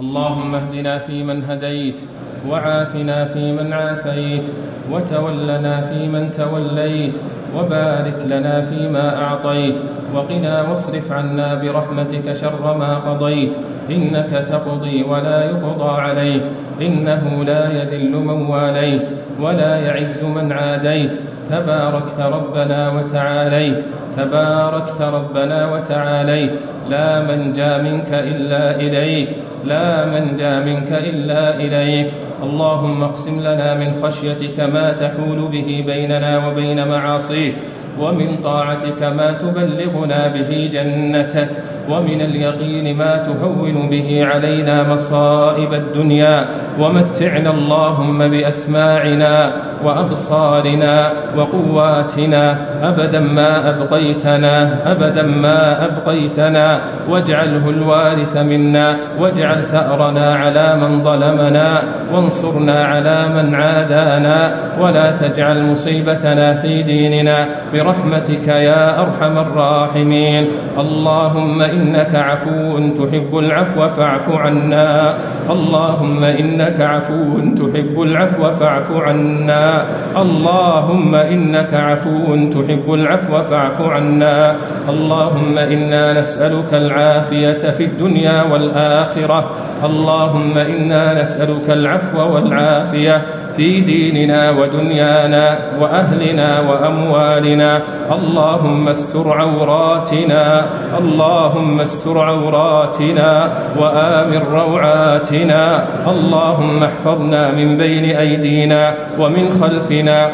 اللهم اهدنا فيمن هديت وعافنا فيمن عافيت وتولنا فيمن توليت وبارك لنا فيما أعطيت وقنا واصرف عنا برحمتك شر ما قضيت إنك تقضي ولا يقضى عليك إنه لا يذل من واليت ولا يعز من عاديت تباركت ربنا وتعاليت تباركت ربنا وتعاليت لا من جاء منك إلا إليك. لا من جاء منك إلا إليك. اللهم اقسم لنا من خشيتك ما تحول به بيننا وبين معاصيك ومن طاعتك ما تبلغنا به جنتك. ومن اليقين ما تهون به علينا مصائب الدنيا ومتعنا اللهم بأسماعنا وأبصارنا وقواتنا أبدا ما أبقيتنا أبدا ما أبقيتنا واجعله الوارث منا واجعل ثأرنا على من ظلمنا وانصرنا على من عادانا ولا تجعل مصيبتنا في ديننا برحمتك يا أرحم الراحمين اللهم انك عفو تحب العفو فاعف عنا. اللهم إنك عفو تحب العفو فاعف عنا. اللهم إنك عفو تحب العفو فاعف عنا. اللهم إنا نسألك العافية في الدنيا والآخرة. اللهم إنا نسألك العفو والعافية في ديننا ودنيانا وأهلنا وأموالنا. اللهم استر عوراتنا اللهم استر عوراتنا وآمن روعاتنا. اللهم احفظنا من بين أيدينا ومن خلفنا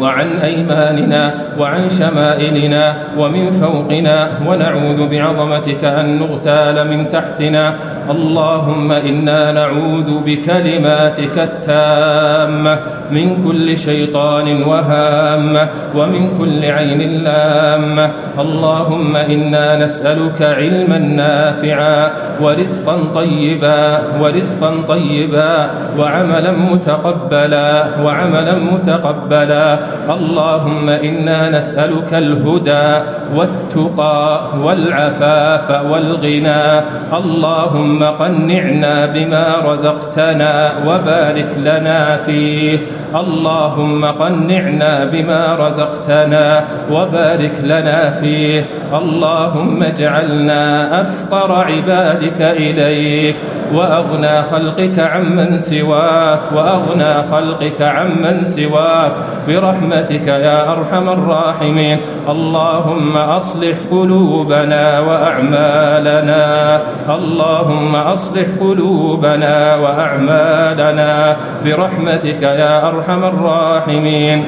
وعن أيماننا وعن شمائلنا ومن فوقنا ونعوذ بعظمتك أن نغتال من تحتنا. اللهم إنا نعوذ بكلماتك التامة من كل شيطان وهامة ومن كل عين لامة. اللهم إنا نسألك علما نافعا ورزقا طيبا ورزقا طيبا وعملا متقبلا وعملا متقبلا اللهم إنا نسألك الهدى والتقى والعفاف والغنى. اللهم قنعنا بما رزقتنا وبارك لنا فيه. اللهم قنعنا بما رزقتنا وبارك لنا فيه. اللهم اجعلنا أفقر عبادك إليك. وأغنى خلقك عمن سواك. وأغنى خلقك عمن سواك. برحمتك يا أرحم الراحمين. اللهم أصلح قلوبنا وأعمالنا. اللهم أصلح قلوبنا وأعمالنا. برحمتك يا أرحم الراحمين.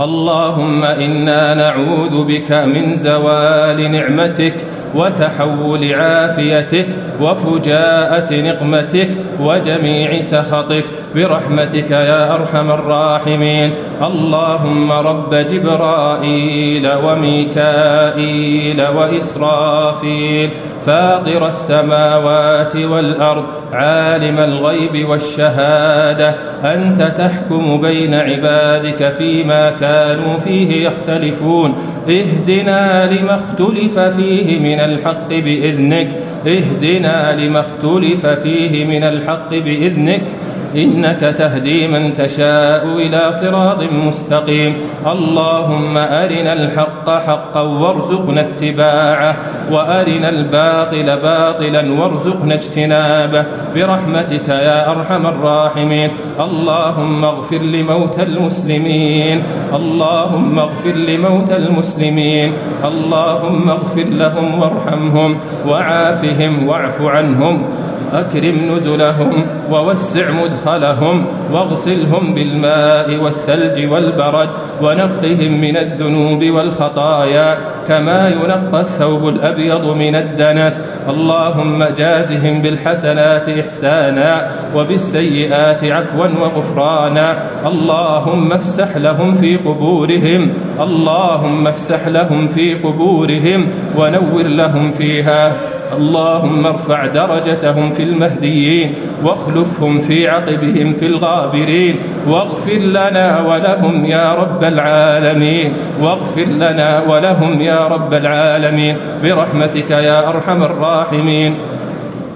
اللهم إنا نعوذ بك من زوال نعمتك وتحول عافيتك وفجاءة نقمتك وجميع سخطك. برحمتك يا أرحم الراحمين. اللهم رب جبرائيل وميكائيل وإسرافيل. فاطر السماوات والأرض عالم الغيب والشهادة. أنت تحكم بين عبادك فيما كانوا فيه يختلفون. اهدنا لما اختلف فيه من الحق بإذنك. اهدنا لما اختلف فيه من الحق بإذنك. إنك تهدي من تشاء إلى صراط مستقيم. اللهم أرنا الحق حقا وارزقنا اتباعه وأرنا الباطل باطلا وارزقنا اجتنابه. برحمتك يا أرحم الراحمين. اللهم اغفر لموتى المسلمين. اللهم اغفر لموتى المسلمين. اللهم اغفر لهم وارحمهم وعافهم واعف عنهم أكرم نزلهم. ووسع مدخلهم واغسلهم بالماء والثلج والبرد ونقهم من الذنوب والخطايا كما ينقى الثوب الأبيض من الدنس. اللهم جازهم بالحسنات إحسانا وبالسيئات عفوا وغفرانا. اللهم افسح لهم في قبورهم. اللهم افسح لهم في قبورهم ونور لهم فيها. اللهم ارفع درجتهم في المهديين واخلفهم في عقبهم في الغابرين واغفر لنا ولهم يا رب العالمين واغفر لنا ولهم يا رب العالمين برحمتك يا أرحم الراحمين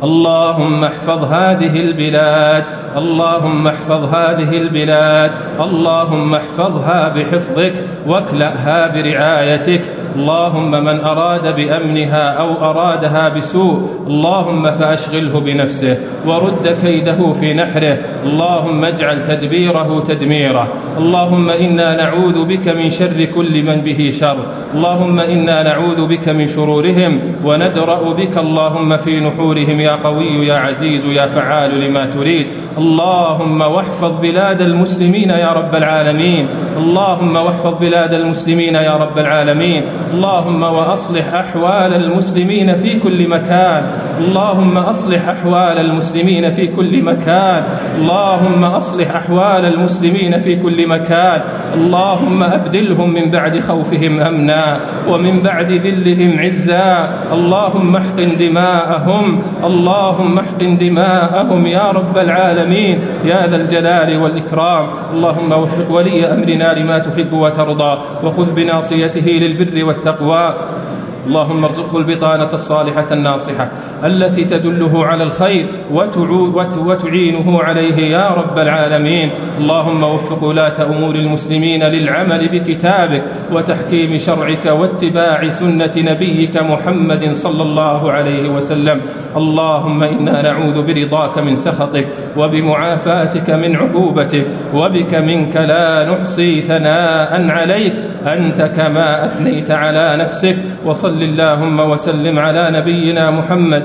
اللهم احفظ هذه البلاد اللهم احفظ هذه البلاد اللهم احفظها بحفظك واكلأها برعايتك. اللهم من أراد بأمنها أو أرادها بسوء اللهم فأشغله بنفسه ورد كيده في نحره. اللهم اجعل تدبيره تدميره. اللهم إنا نعوذ بك من شر كل من به شر. اللهم إنا نعوذ بك من شرورهم وندرأ بك اللهم في نحورهم. يا قوي يا عزيز يا فعال لما تريد. اللهم واحفظ بلاد المسلمين يا رب العالمين. اللهم واحفظ بلاد المسلمين يا رب العالمين. اللهم وأصلح أحوال المسلمين في كل مكان. اللهم أصلح أحوال المسلمين في كل مكان. اللهم أصلح أحوال المسلمين في كل مكان. اللهم أبدلهم من بعد خوفهم أمنا ومن بعد ذلهم عزا. اللهم احقن دماءهم. اللهم احقن دماءهم يا رب العالمين. يا ذا الجلال والإكرام. اللهم وفق ولي أمرنا لما تحب وترضى وخذ بناصيته للبر والتقوى. اللهم ارزقه البطانة الصالحة الناصحة. التي تدله على الخير وتعينه عليه يا رب العالمين. اللهم وفق ولاة أمور المسلمين للعمل بكتابك وتحكيم شرعك واتباع سنة نبيك محمد صلى الله عليه وسلم. اللهم إنا نعوذ برضاك من سخطك وبمعافاتك من عقوبتك وبك منك لا نحصي ثناء عليك. أنت كما أثنيت على نفسك. وصل اللهم وسلم على نبينا محمد